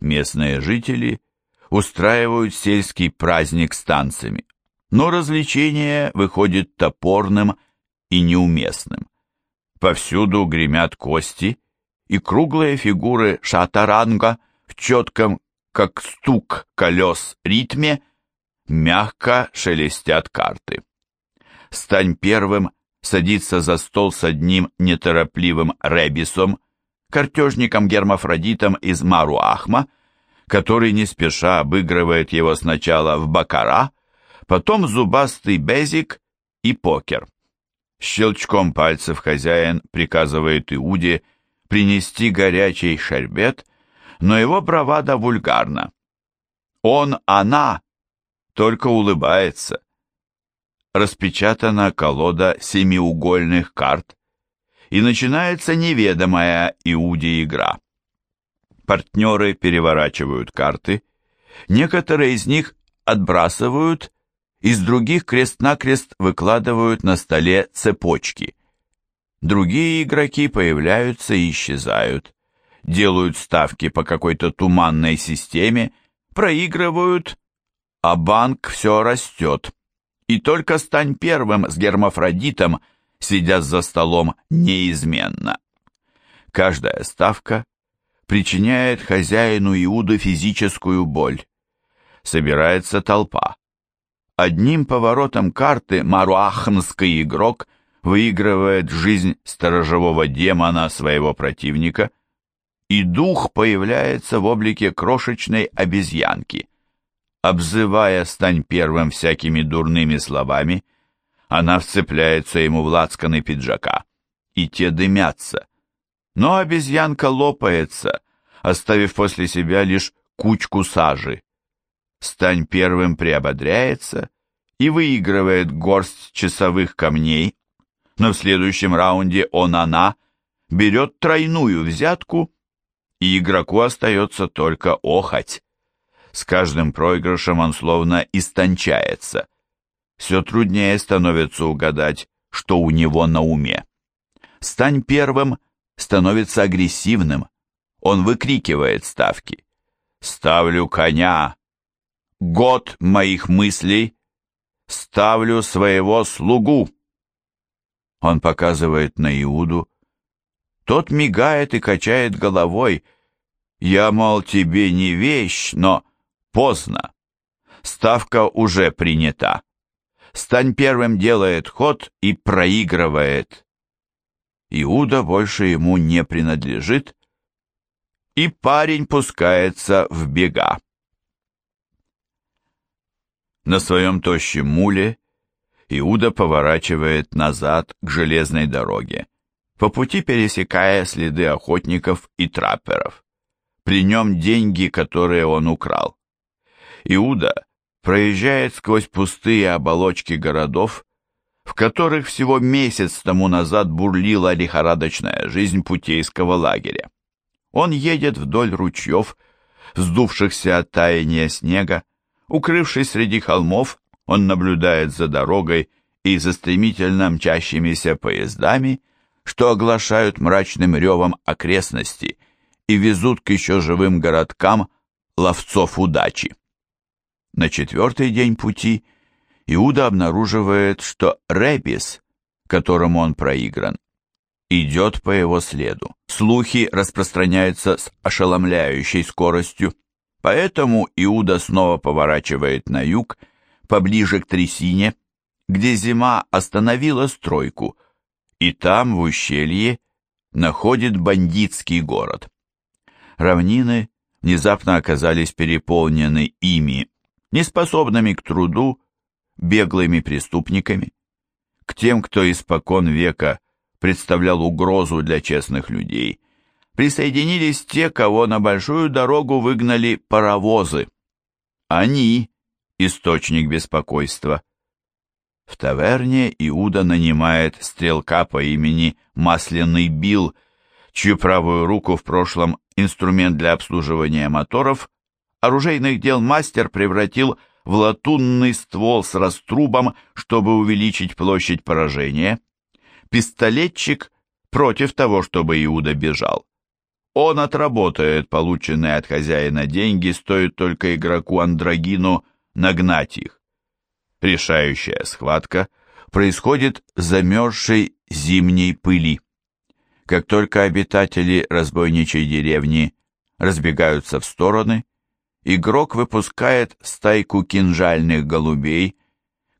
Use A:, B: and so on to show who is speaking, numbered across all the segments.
A: местные жители устраивают сельский праздник с танцами, но развлечение выходит топорным и неуместным. Повсюду гремят кости, и круглые фигуры шатаранга в четком, как стук колес, ритме мягко шелестят карты. Стань первым садиться за стол с одним неторопливым ребисом, картежником-гермафродитом из Маруахма, который не спеша обыгрывает его сначала в бакара, потом зубастый безик и покер. Щелчком пальцев хозяин приказывает Иуде принести горячий шербет, но его бравада вульгарна. Он, она, только улыбается. Распечатана колода семиугольных карт, и начинается неведомая Иуде игра. Партнеры переворачивают карты, некоторые из них отбрасывают из других крест-накрест выкладывают на столе цепочки. Другие игроки появляются и исчезают, делают ставки по какой-то туманной системе, проигрывают, а банк все растет. И только стань первым с гермафродитом, сидя за столом неизменно. Каждая ставка причиняет хозяину Иуды физическую боль. Собирается толпа. Одним поворотом карты маруахмский игрок выигрывает жизнь сторожевого демона своего противника, и дух появляется в облике крошечной обезьянки. Обзывая «стань первым» всякими дурными словами, она вцепляется ему в лацканы пиджака, и те дымятся. Но обезьянка лопается, оставив после себя лишь кучку сажи. Стань первым приободряется и выигрывает горсть часовых камней, но в следующем раунде он-она берет тройную взятку, и игроку остается только охоть. С каждым проигрышем он словно истончается. Все труднее становится угадать, что у него на уме. Стань первым становится агрессивным. Он выкрикивает ставки. «Ставлю коня! год моих мыслей ставлю своего слугу. Он показывает на Иуду. Тот мигает и качает головой. Я, мол, тебе не вещь, но поздно. Ставка уже принята. Стань первым делает ход и проигрывает. Иуда больше ему не принадлежит, и парень пускается в бега. На своем тощем муле Иуда поворачивает назад к железной дороге, по пути пересекая следы охотников и трапперов. При нем деньги, которые он украл. Иуда проезжает сквозь пустые оболочки городов, в которых всего месяц тому назад бурлила лихорадочная жизнь путейского лагеря. Он едет вдоль ручьев, вздувшихся от таяния снега, Укрывшись среди холмов, он наблюдает за дорогой и за стремительно мчащимися поездами, что оглашают мрачным ревом окрестности и везут к еще живым городкам ловцов удачи. На четвертый день пути Иуда обнаруживает, что Ребис, которому он проигран, идет по его следу. Слухи распространяются с ошеломляющей скоростью. Поэтому Иуда снова поворачивает на юг, поближе к трясине, где зима остановила стройку, и там, в ущелье, находит бандитский город. Равнины внезапно оказались переполнены ими, неспособными к труду, беглыми преступниками, к тем, кто испокон века представлял угрозу для честных людей – присоединились те, кого на большую дорогу выгнали паровозы. Они – источник беспокойства. В таверне Иуда нанимает стрелка по имени Масляный Бил, чью правую руку в прошлом инструмент для обслуживания моторов оружейных дел мастер превратил в латунный ствол с раструбом, чтобы увеличить площадь поражения. Пистолетчик против того, чтобы Иуда бежал. Он отработает полученные от хозяина деньги, стоит только игроку Андрогину нагнать их. Решающая схватка происходит в замерзшей зимней пыли. Как только обитатели разбойничьей деревни разбегаются в стороны, игрок выпускает стайку кинжальных голубей,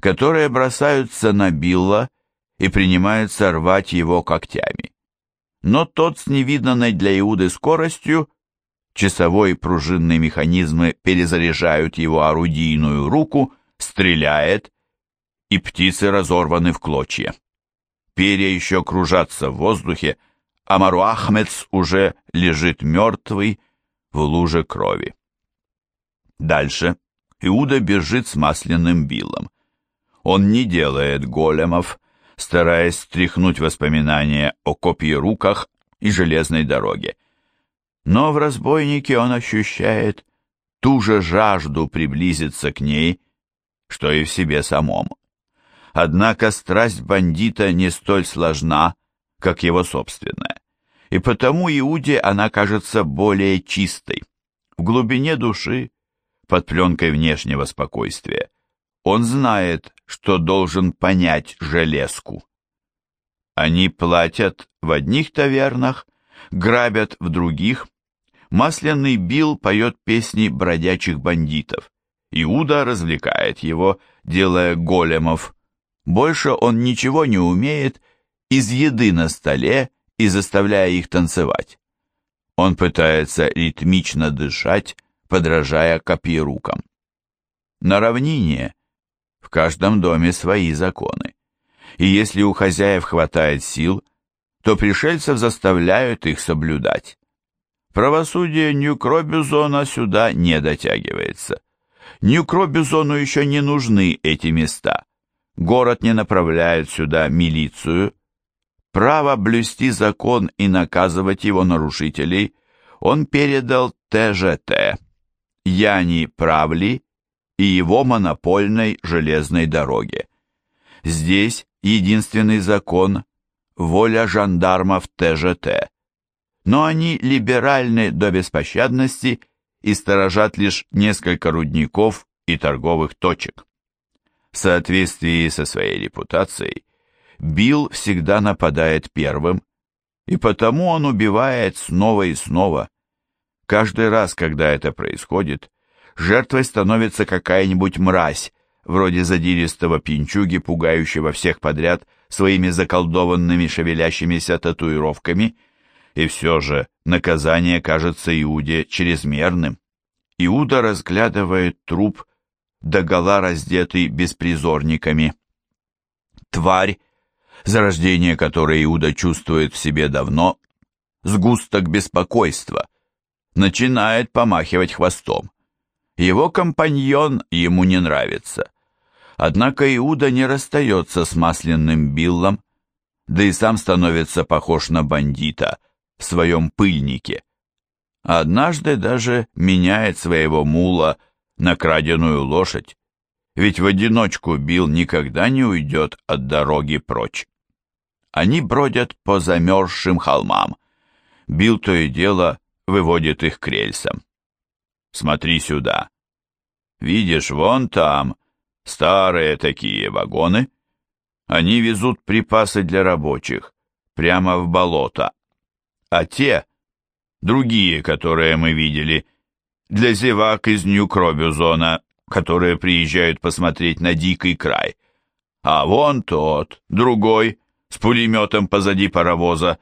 A: которые бросаются на Билла и принимаются рвать его когтями. Но тот с невиданной для Иуды скоростью, часовой пружинные механизмы перезаряжают его орудийную руку, стреляет, и птицы разорваны в клочья. Перья еще кружатся в воздухе, а Мару Ахмедс уже лежит мертвый в луже крови. Дальше Иуда бежит с масляным билом. Он не делает големов, стараясь стряхнуть воспоминания о копьеруках и железной дороге. Но в разбойнике он ощущает ту же жажду приблизиться к ней, что и в себе самом. Однако страсть бандита не столь сложна, как его собственная, и потому Иуде она кажется более чистой. В глубине души, под пленкой внешнего спокойствия, он знает, что должен понять железку. Они платят в одних тавернах, грабят в других. Масляный Билл поет песни бродячих бандитов. Иуда развлекает его, делая големов. Больше он ничего не умеет из еды на столе и заставляя их танцевать. Он пытается ритмично дышать, подражая копьерукам. На равнине в каждом доме свои законы. И если у хозяев хватает сил, то пришельцев заставляют их соблюдать. Правосудие Нью-Кробюзона сюда не дотягивается. Нью-Кробюзону еще не нужны эти места. Город не направляет сюда милицию. Право блюсти закон и наказывать его нарушителей он передал ТЖТ, Яни Правли и его монопольной железной дороге. Здесь единственный закон – воля жандармов ТЖТ. Но они либеральны до беспощадности и сторожат лишь несколько рудников и торговых точек. В соответствии со своей репутацией, Билл всегда нападает первым, и потому он убивает снова и снова. Каждый раз, когда это происходит, жертвой становится какая-нибудь мразь, вроде задиристого пинчуги, пугающего всех подряд своими заколдованными шевелящимися татуировками, и все же наказание кажется Иуде чрезмерным. Иуда разглядывает труп, догола раздетый беспризорниками. Тварь, зарождение которой Иуда чувствует в себе давно, сгусток беспокойства, начинает помахивать хвостом. Его компаньон ему не нравится. Однако Иуда не расстается с масляным Биллом, да и сам становится похож на бандита в своем пыльнике. Однажды даже меняет своего мула на краденую лошадь, ведь в одиночку Билл никогда не уйдет от дороги прочь. Они бродят по замерзшим холмам. Билл то и дело выводит их к рельсам. Смотри сюда. Видишь, вон там старые такие вагоны. Они везут припасы для рабочих прямо в болото. А те, другие, которые мы видели, для зевак из Нью-Кробюзона, которые приезжают посмотреть на дикий край. А вон тот, другой, с пулеметом позади паровоза.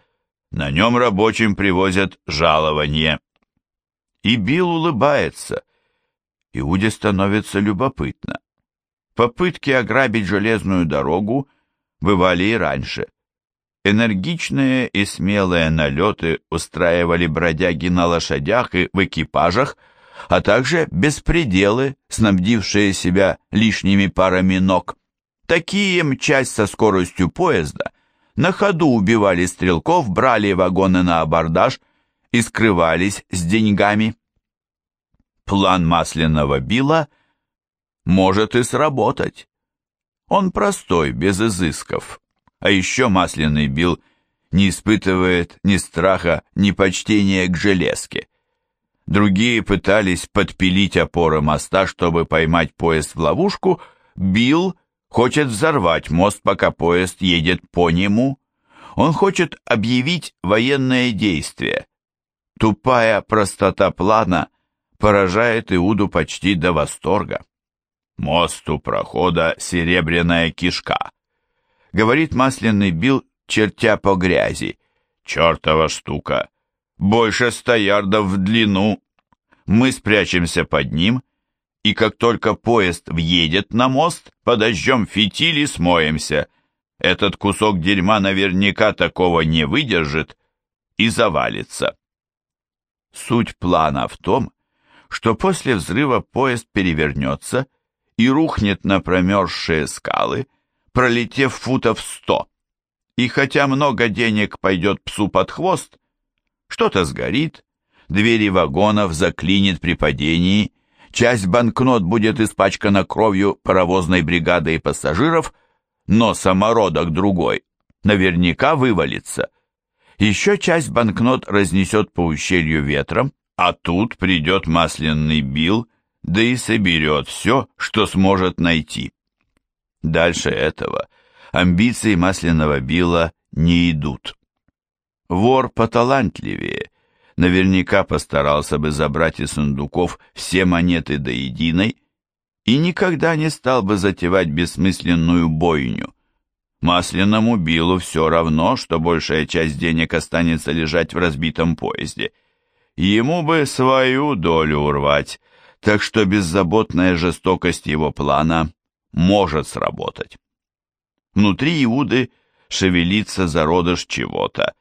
A: На нем рабочим привозят жалование. И Билл улыбается. Иуде становится любопытно. Попытки ограбить железную дорогу бывали и раньше. Энергичные и смелые налеты устраивали бродяги на лошадях и в экипажах, а также беспределы, снабдившие себя лишними парами ног. Такие, мчась со скоростью поезда, на ходу убивали стрелков, брали вагоны на абордаж и скрывались с деньгами. План масляного Билла может и сработать. Он простой, без изысков. А еще масляный Билл не испытывает ни страха, ни почтения к железке. Другие пытались подпилить опоры моста, чтобы поймать поезд в ловушку. Билл хочет взорвать мост, пока поезд едет по нему. Он хочет объявить военное действие. Тупая простота плана поражает Иуду почти до восторга. «Мост у прохода — серебряная кишка», — говорит масляный Билл, чертя по грязи. «Чертова штука! Больше ста ярдов в длину. Мы спрячемся под ним, и как только поезд въедет на мост, подожжем фитиль и смоемся. Этот кусок дерьма наверняка такого не выдержит и завалится». Суть плана в том, что после взрыва поезд перевернется и рухнет на промерзшие скалы, пролетев футов сто. И хотя много денег пойдет псу под хвост, что-то сгорит, двери вагонов заклинит при падении, часть банкнот будет испачкана кровью паровозной бригады и пассажиров, но самородок другой наверняка вывалится. Еще часть банкнот разнесет по ущелью ветром, а тут придет масляный бил, да и соберет все, что сможет найти. Дальше этого амбиции масляного Билла не идут. Вор поталантливее наверняка постарался бы забрать из сундуков все монеты до единой и никогда не стал бы затевать бессмысленную бойню. Масляному Биллу все равно, что большая часть денег останется лежать в разбитом поезде. Ему бы свою долю урвать, так что беззаботная жестокость его плана может сработать. Внутри Иуды шевелится зародыш чего-то,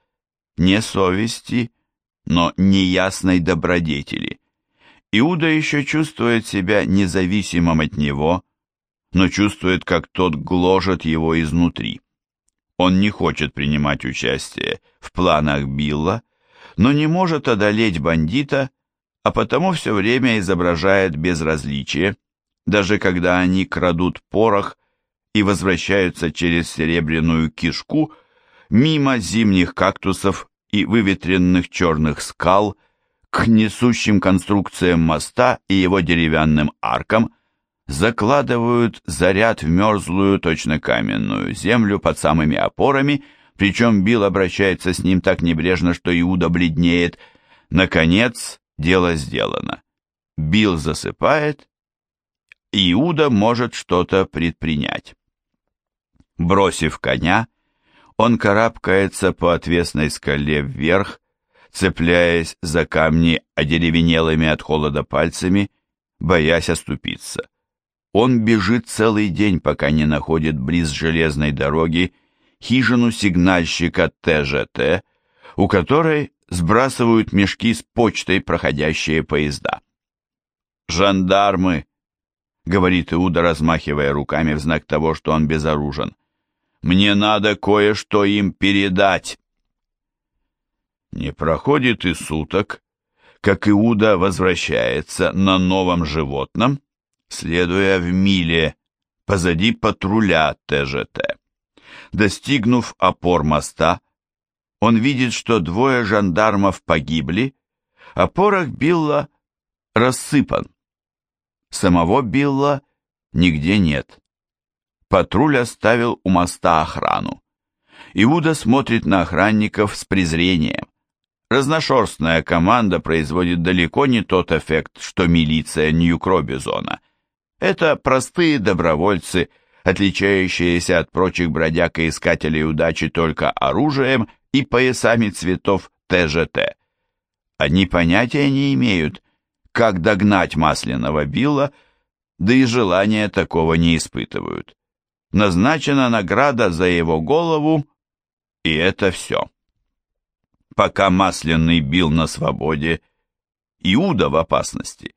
A: не совести, но неясной добродетели. Иуда еще чувствует себя независимым от него, но чувствует, как тот гложет его изнутри. Он не хочет принимать участие в планах Билла, но не может одолеть бандита, а потому все время изображает безразличие, даже когда они крадут порох и возвращаются через серебряную кишку мимо зимних кактусов и выветренных черных скал к несущим конструкциям моста и его деревянным аркам, закладывают заряд в мерзлую, точно каменную землю под самыми опорами, причем Билл обращается с ним так небрежно, что Иуда бледнеет. Наконец, дело сделано. Билл засыпает, Иуда может что-то предпринять. Бросив коня, он карабкается по отвесной скале вверх, цепляясь за камни одеревенелыми от холода пальцами, боясь оступиться. Он бежит целый день, пока не находит близ железной дороги хижину сигнальщика ТЖТ, у которой сбрасывают мешки с почтой проходящие поезда. «Жандармы!» — говорит Иуда, размахивая руками в знак того, что он безоружен. Мне надо кое-что им передать. Не проходит и суток, как Иуда возвращается на новом животном, следуя в миле позади патруля ТЖТ. Достигнув опор моста, он видит, что двое жандармов погибли, а порох Билла рассыпан. Самого Билла нигде нет. Патруль оставил у моста охрану. Иуда смотрит на охранников с презрением. Разношерстная команда производит далеко не тот эффект, что милиция Нью-Кробизона. Это простые добровольцы, отличающиеся от прочих бродяг и искателей удачи только оружием и поясами цветов ТЖТ. Они понятия не имеют, как догнать масляного Билла, да и желания такого не испытывают назначена награда за его голову, и это все. Пока масляный бил на свободе, Иуда в опасности,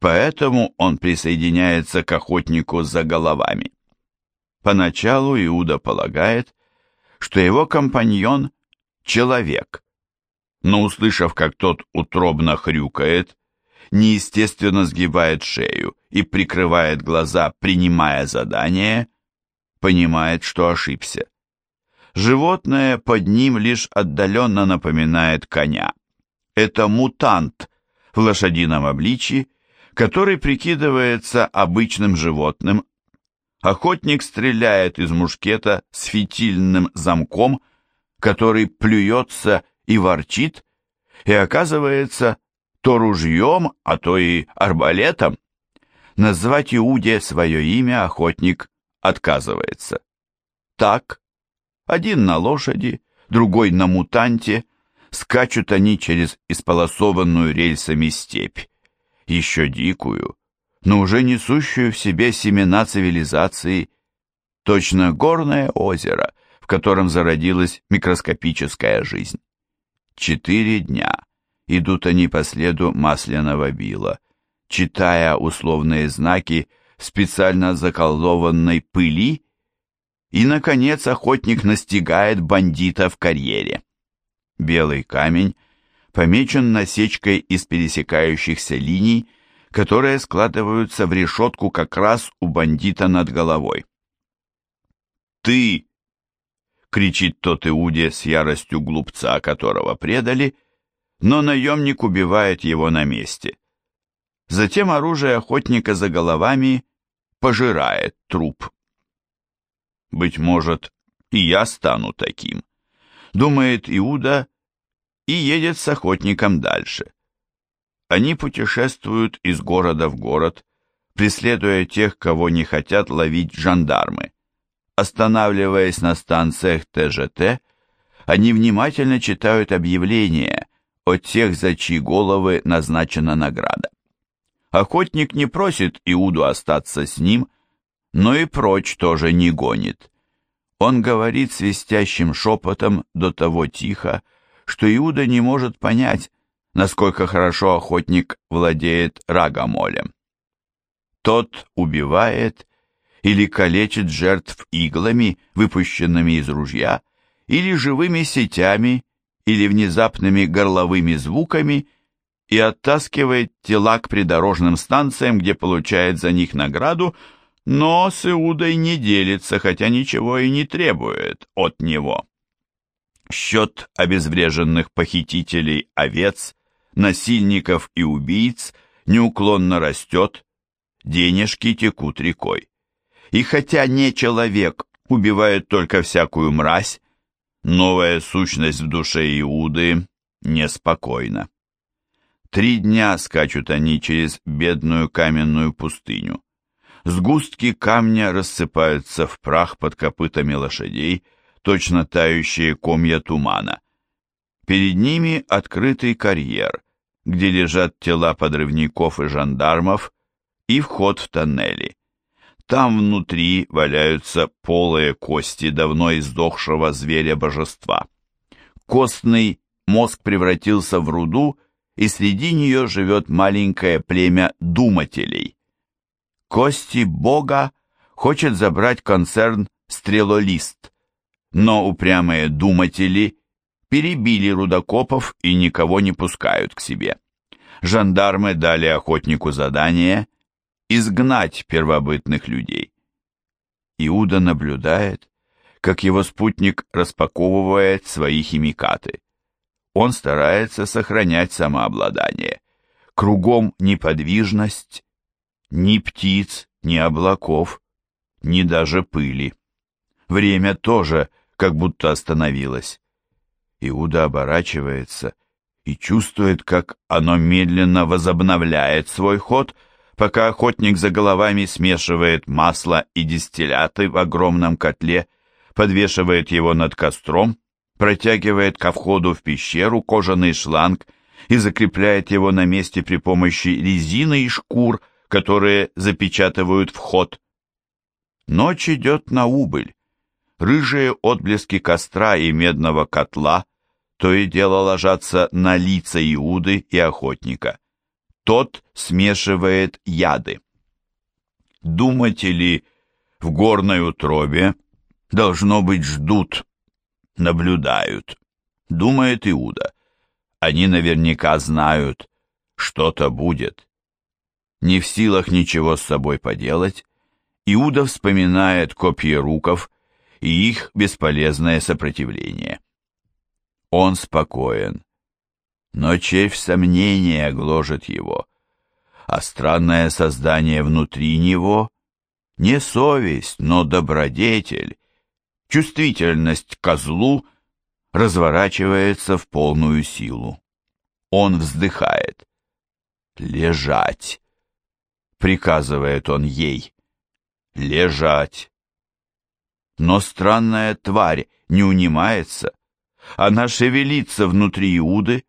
A: поэтому он присоединяется к охотнику за головами. Поначалу Иуда полагает, что его компаньон — человек, но, услышав, как тот утробно хрюкает, неестественно сгибает шею и прикрывает глаза, принимая задание, понимает, что ошибся. Животное под ним лишь отдаленно напоминает коня. Это мутант в лошадином обличье, который прикидывается обычным животным. Охотник стреляет из мушкета с фитильным замком, который плюется и ворчит, и оказывается то ружьем, а то и арбалетом. Назвать Иуде свое имя охотник отказывается. Так, один на лошади, другой на мутанте, скачут они через исполосованную рельсами степь, еще дикую, но уже несущую в себе семена цивилизации, точно горное озеро, в котором зародилась микроскопическая жизнь. Четыре дня идут они по следу масляного била, читая условные знаки специально заколдованной пыли, и, наконец, охотник настигает бандита в карьере. Белый камень помечен насечкой из пересекающихся линий, которые складываются в решетку как раз у бандита над головой. «Ты!» — кричит тот Иуде с яростью глупца, которого предали, но наемник убивает его на месте. Затем оружие охотника за головами пожирает труп. Быть может, и я стану таким, думает Иуда и едет с охотником дальше. Они путешествуют из города в город, преследуя тех, кого не хотят ловить жандармы. Останавливаясь на станциях ТЖТ, они внимательно читают объявления, от тех, за чьи головы назначена награда. Охотник не просит Иуду остаться с ним, но и прочь тоже не гонит. Он говорит свистящим шепотом до того тихо, что Иуда не может понять, насколько хорошо охотник владеет рагомолем. Тот убивает или калечит жертв иглами, выпущенными из ружья, или живыми сетями, или внезапными горловыми звуками и оттаскивает тела к придорожным станциям, где получает за них награду, но с Иудой не делится, хотя ничего и не требует от него. Счет обезвреженных похитителей овец, насильников и убийц неуклонно растет, денежки текут рекой. И хотя не человек убивает только всякую мразь, Новая сущность в душе Иуды неспокойна. Три дня скачут они через бедную каменную пустыню. Сгустки камня рассыпаются в прах под копытами лошадей, точно тающие комья тумана. Перед ними открытый карьер, где лежат тела подрывников и жандармов, и вход в тоннели. Там внутри валяются полые кости давно издохшего зверя-божества. Костный мозг превратился в руду, и среди нее живет маленькое племя думателей. Кости Бога хочет забрать концерн «Стрелолист», но упрямые думатели перебили рудокопов и никого не пускают к себе. Жандармы дали охотнику задание изгнать первобытных людей. Иуда наблюдает, как его спутник распаковывает свои химикаты. Он старается сохранять самообладание. Кругом неподвижность, ни птиц, ни облаков, ни даже пыли. Время тоже как будто остановилось. Иуда оборачивается и чувствует, как оно медленно возобновляет свой ход – пока охотник за головами смешивает масло и дистилляты в огромном котле, подвешивает его над костром, протягивает ко входу в пещеру кожаный шланг и закрепляет его на месте при помощи резины и шкур, которые запечатывают вход. Ночь идет на убыль. Рыжие отблески костра и медного котла то и дело ложатся на лица Иуды и охотника тот смешивает яды. Думатели в горной утробе, должно быть, ждут, наблюдают, думает Иуда. Они наверняка знают, что-то будет. Не в силах ничего с собой поделать, Иуда вспоминает копья руков и их бесполезное сопротивление. Он спокоен, но червь сомнения гложет его, а странное создание внутри него не совесть, но добродетель, чувствительность к злу разворачивается в полную силу. Он вздыхает. «Лежать!» — приказывает он ей. «Лежать!» Но странная тварь не унимается. Она шевелится внутри Иуды,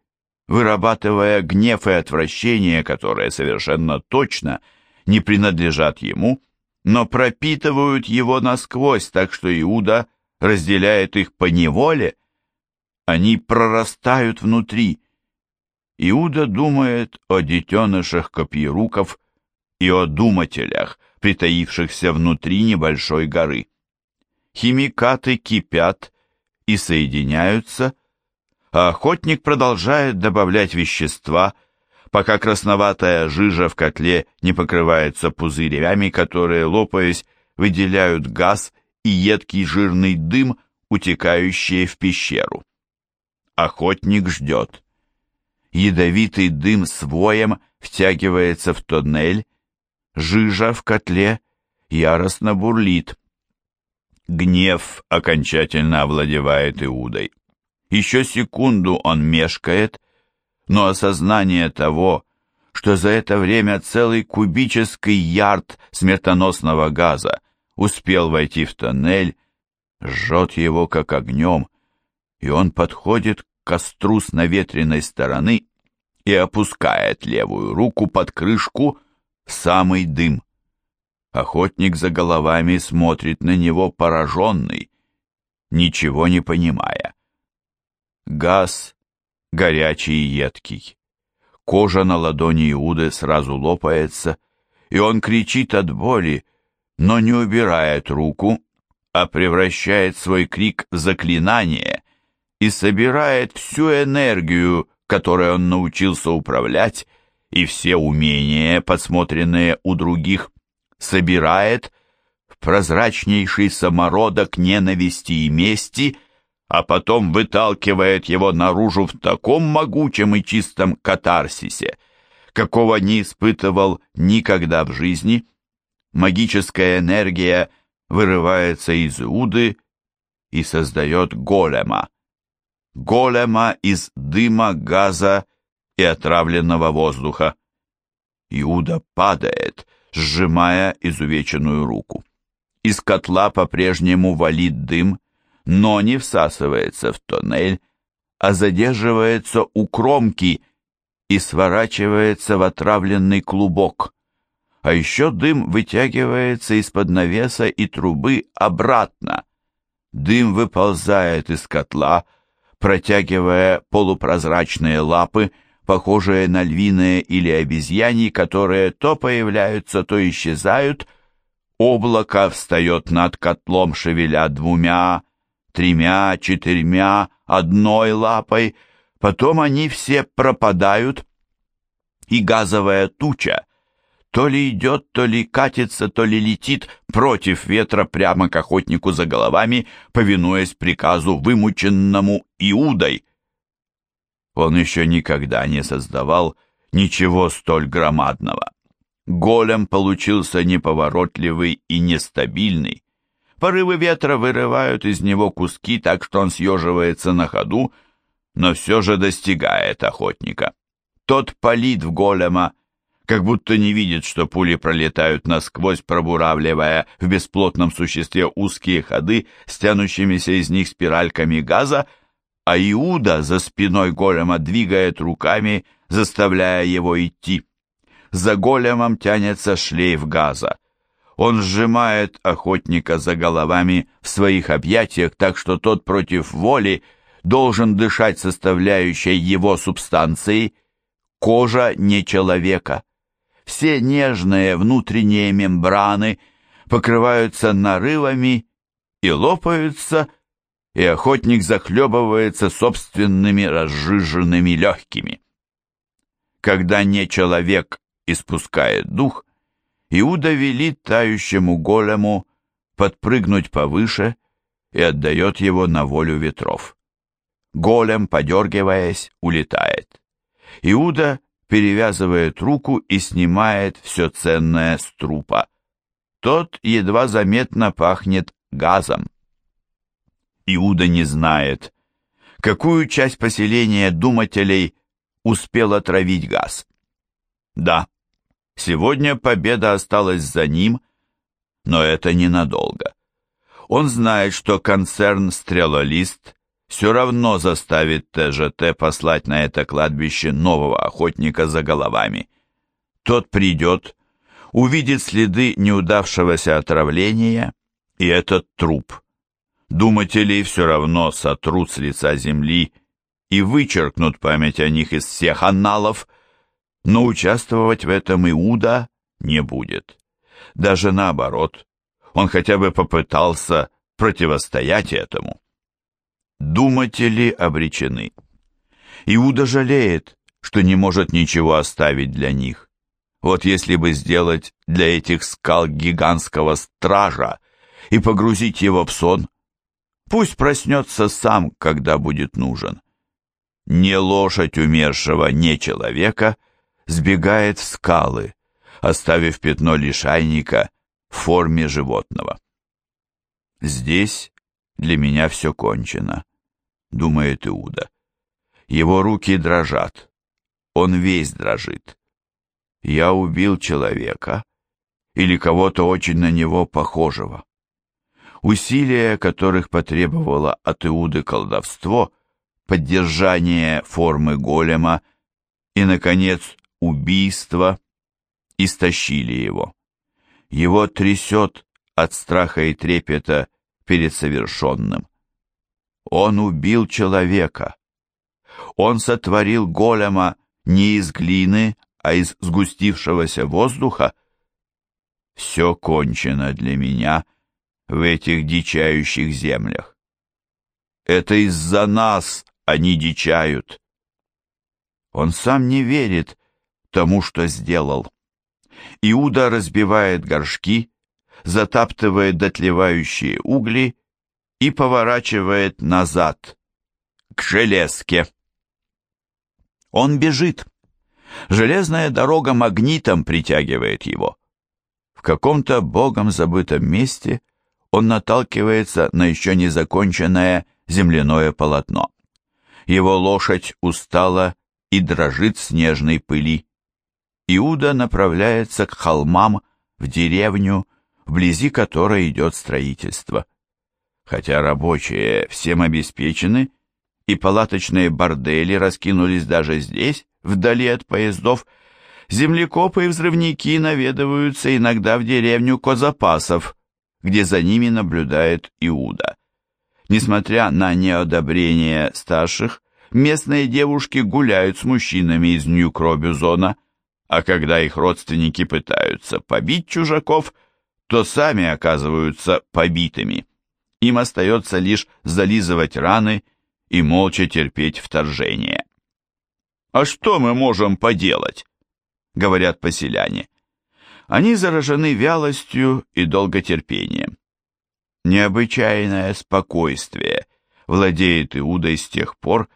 A: вырабатывая гнев и отвращение, которые совершенно точно не принадлежат ему, но пропитывают его насквозь, так что Иуда разделяет их по неволе. Они прорастают внутри. Иуда думает о детенышах копьеруков и о думателях, притаившихся внутри небольшой горы. Химикаты кипят и соединяются, а охотник продолжает добавлять вещества, пока красноватая жижа в котле не покрывается пузырями, которые, лопаясь, выделяют газ и едкий жирный дым, утекающие в пещеру. Охотник ждет. Ядовитый дым с воем втягивается в тоннель, жижа в котле яростно бурлит. Гнев окончательно овладевает Иудой. Еще секунду он мешкает, но осознание того, что за это время целый кубический ярд смертоносного газа успел войти в тоннель, жжет его как огнем, и он подходит к костру с наветренной стороны и опускает левую руку под крышку в самый дым. Охотник за головами смотрит на него пораженный, ничего не понимая. Газ горячий и едкий. Кожа на ладони Иуды сразу лопается, и он кричит от боли, но не убирает руку, а превращает свой крик в заклинание и собирает всю энергию, которой он научился управлять, и все умения, подсмотренные у других, собирает в прозрачнейший самородок ненависти и мести – а потом выталкивает его наружу в таком могучем и чистом катарсисе, какого не испытывал никогда в жизни. Магическая энергия вырывается из Иуды и создает голема. Голема из дыма, газа и отравленного воздуха. Иуда падает, сжимая изувеченную руку. Из котла по-прежнему валит дым, но не всасывается в тоннель, а задерживается у кромки и сворачивается в отравленный клубок. А еще дым вытягивается из-под навеса и трубы обратно. Дым выползает из котла, протягивая полупрозрачные лапы, похожие на львиные или обезьяни, которые то появляются, то исчезают. Облако встает над котлом, шевеля двумя, тремя, четырьмя, одной лапой, потом они все пропадают, и газовая туча то ли идет, то ли катится, то ли летит против ветра прямо к охотнику за головами, повинуясь приказу вымученному Иудой. Он еще никогда не создавал ничего столь громадного. Голем получился неповоротливый и нестабильный. Порывы ветра вырывают из него куски, так что он съеживается на ходу, но все же достигает охотника. Тот палит в голема, как будто не видит, что пули пролетают насквозь, пробуравливая в бесплотном существе узкие ходы с из них спиральками газа, а Иуда за спиной голема двигает руками, заставляя его идти. За големом тянется шлейф газа. Он сжимает охотника за головами в своих объятиях, так что тот против воли должен дышать составляющей его субстанцией. Кожа не человека. Все нежные внутренние мембраны покрываются нарывами и лопаются, и охотник захлебывается собственными разжиженными легкими. Когда не человек испускает дух, Иуда велит тающему голему подпрыгнуть повыше и отдает его на волю ветров. Голем, подергиваясь, улетает. Иуда перевязывает руку и снимает все ценное с трупа. Тот едва заметно пахнет газом. Иуда не знает, какую часть поселения думателей успел отравить газ. Да, сегодня победа осталась за ним, но это ненадолго. Он знает, что концерн «Стрелолист» все равно заставит ТЖТ послать на это кладбище нового охотника за головами. Тот придет, увидит следы неудавшегося отравления и этот труп. Думатели все равно сотрут с лица земли и вычеркнут память о них из всех анналов, но участвовать в этом Иуда не будет. Даже наоборот, он хотя бы попытался противостоять этому. Думатели обречены. Иуда жалеет, что не может ничего оставить для них. Вот если бы сделать для этих скал гигантского стража и погрузить его в сон, пусть проснется сам, когда будет нужен. Не лошадь умершего, не человека сбегает в скалы, оставив пятно лишайника в форме животного. Здесь для меня все кончено думает Иуда. Его руки дрожат. Он весь дрожит. Я убил человека или кого-то очень на него похожего. Усилия, которых потребовало от Иуды колдовство, поддержание формы голема и, наконец, убийство, истощили его. Его трясет от страха и трепета перед совершенным. Он убил человека. Он сотворил голема не из глины, а из сгустившегося воздуха. Все кончено для меня в этих дичающих землях. Это из-за нас они дичают. Он сам не верит тому, что сделал. Иуда разбивает горшки, затаптывает дотлевающие угли и поворачивает назад, к железке. Он бежит. Железная дорога магнитом притягивает его. В каком-то богом забытом месте он наталкивается на еще не законченное земляное полотно. Его лошадь устала и дрожит снежной пыли. Иуда направляется к холмам в деревню, вблизи которой идет строительство. Хотя рабочие всем обеспечены, и палаточные бордели раскинулись даже здесь, вдали от поездов, землекопы и взрывники наведываются иногда в деревню Козапасов, где за ними наблюдает Иуда. Несмотря на неодобрение старших, местные девушки гуляют с мужчинами из Нью-Кробюзона, а когда их родственники пытаются побить чужаков, то сами оказываются побитыми. Им остается лишь зализывать раны и молча терпеть вторжение. «А что мы можем поделать?» — говорят поселяне. Они заражены вялостью и долготерпением. Необычайное спокойствие владеет Иудой с тех пор,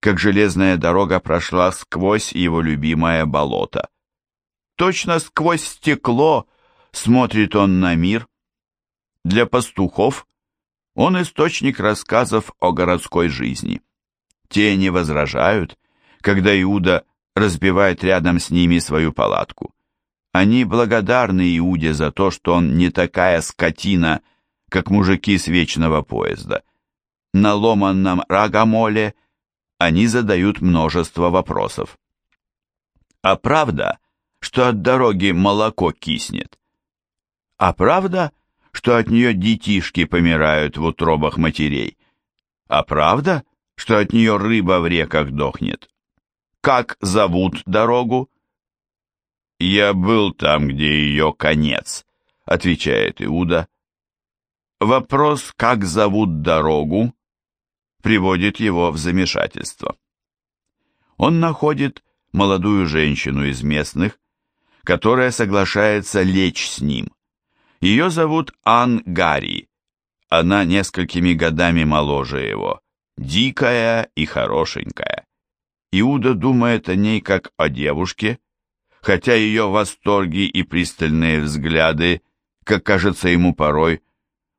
A: как железная дорога прошла сквозь его любимое болото. Точно сквозь стекло смотрит он на мир. Для пастухов он источник рассказов о городской жизни. Те не возражают, когда Иуда разбивает рядом с ними свою палатку. Они благодарны Иуде за то, что он не такая скотина, как мужики с вечного поезда. На ломанном рагомоле они задают множество вопросов. А правда, что от дороги молоко киснет? А правда, что от нее детишки помирают в утробах матерей. А правда, что от нее рыба в реках дохнет? Как зовут дорогу? «Я был там, где ее конец», — отвечает Иуда. Вопрос «как зовут дорогу?» Приводит его в замешательство. Он находит молодую женщину из местных, которая соглашается лечь с ним. Ее зовут Ан Гарри. она несколькими годами моложе его, дикая и хорошенькая. Иуда думает о ней как о девушке, хотя ее восторги и пристальные взгляды, как кажется ему порой,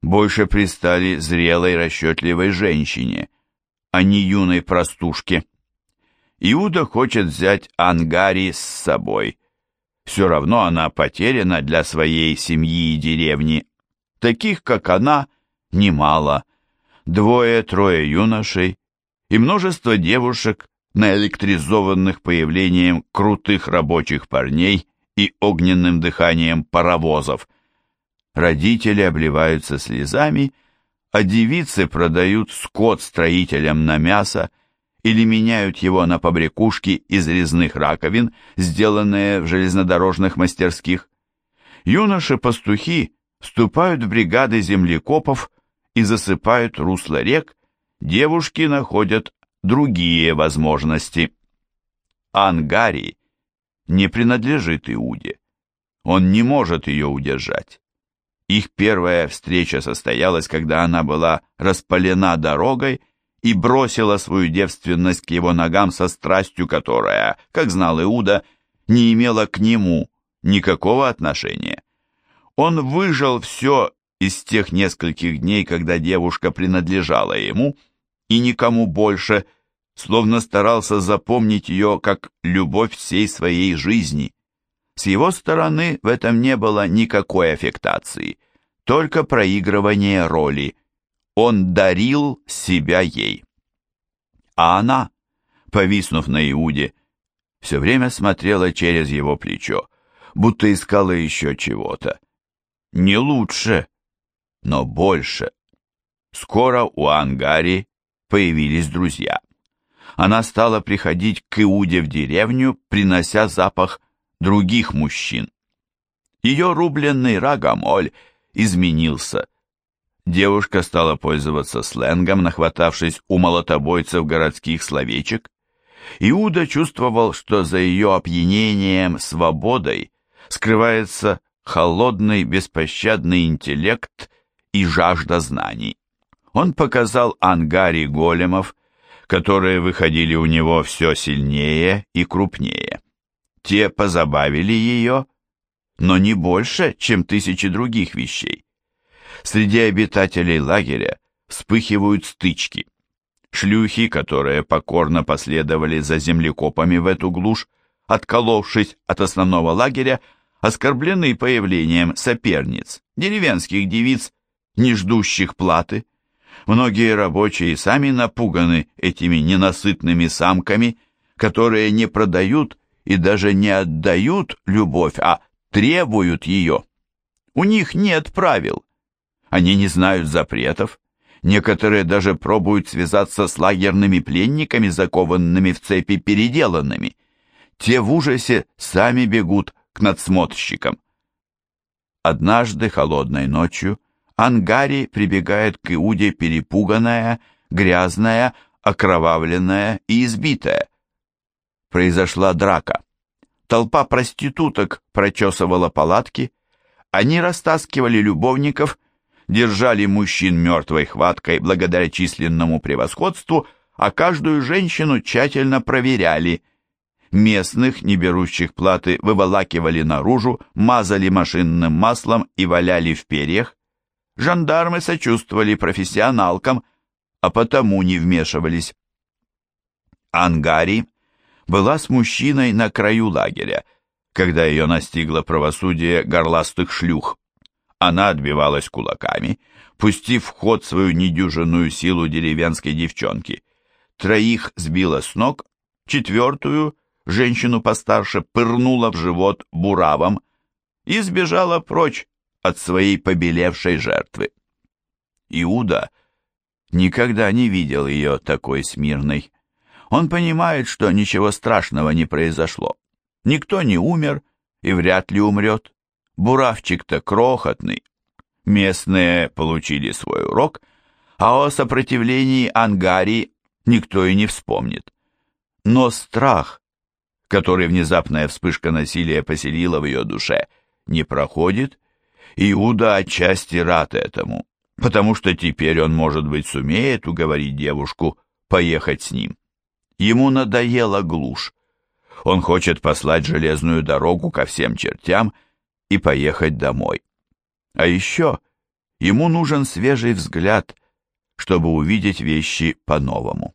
A: больше пристали зрелой расчетливой женщине, а не юной простушке. Иуда хочет взять Ангари с собой. Все равно она потеряна для своей семьи и деревни. Таких, как она, немало. Двое-трое юношей и множество девушек, наэлектризованных появлением крутых рабочих парней и огненным дыханием паровозов. Родители обливаются слезами, а девицы продают скот строителям на мясо или меняют его на побрякушки из резных раковин, сделанные в железнодорожных мастерских. Юноши-пастухи вступают в бригады землекопов и засыпают русло рек, девушки находят другие возможности. Ангари не принадлежит Иуде. Он не может ее удержать. Их первая встреча состоялась, когда она была распалена дорогой и бросила свою девственность к его ногам со страстью, которая, как знал Иуда, не имела к нему никакого отношения. Он выжил все из тех нескольких дней, когда девушка принадлежала ему, и никому больше, словно старался запомнить ее как любовь всей своей жизни. С его стороны в этом не было никакой аффектации, только проигрывание роли. Он дарил себя ей. А она, повиснув на Иуде, все время смотрела через его плечо, будто искала еще чего-то. Не лучше, но больше. Скоро у Ангари появились друзья. Она стала приходить к Иуде в деревню, принося запах других мужчин. Ее рубленный рагомоль изменился. Девушка стала пользоваться сленгом, нахватавшись у молотобойцев городских словечек. Иуда чувствовал, что за ее опьянением свободой скрывается холодный беспощадный интеллект и жажда знаний. Он показал Ангари големов, которые выходили у него все сильнее и крупнее. Те позабавили ее, но не больше, чем тысячи других вещей. Среди обитателей лагеря вспыхивают стычки. Шлюхи, которые покорно последовали за землекопами в эту глушь, отколовшись от основного лагеря, оскорблены появлением соперниц, деревенских девиц, не ждущих платы. Многие рабочие сами напуганы этими ненасытными самками, которые не продают и даже не отдают любовь, а требуют ее. У них нет правил. Они не знают запретов. Некоторые даже пробуют связаться с лагерными пленниками, закованными в цепи переделанными. Те в ужасе сами бегут к надсмотрщикам. Однажды холодной ночью Ангари прибегает к Иуде перепуганная, грязная, окровавленная и избитая. Произошла драка. Толпа проституток прочесывала палатки, они растаскивали любовников, держали мужчин мертвой хваткой благодаря численному превосходству, а каждую женщину тщательно проверяли. Местных, не берущих платы, выволакивали наружу, мазали машинным маслом и валяли в перьях. Жандармы сочувствовали профессионалкам, а потому не вмешивались. Ангари была с мужчиной на краю лагеря, когда ее настигло правосудие горластых шлюх. Она отбивалась кулаками, пустив в ход свою недюжинную силу деревенской девчонки. Троих сбила с ног, четвертую, женщину постарше, пырнула в живот буравом и сбежала прочь, от своей побелевшей жертвы. Иуда никогда не видел ее такой смирной. Он понимает, что ничего страшного не произошло. Никто не умер и вряд ли умрет. Буравчик-то крохотный. Местные получили свой урок, а о сопротивлении Ангари никто и не вспомнит. Но страх, который внезапная вспышка насилия поселила в ее душе, не проходит Иуда отчасти рад этому. потому что теперь он, может быть, сумеет уговорить девушку поехать с ним. Ему надоела глушь. Он хочет послать железную дорогу ко всем чертям и поехать домой. А еще ему нужен свежий взгляд, чтобы увидеть вещи по-новому.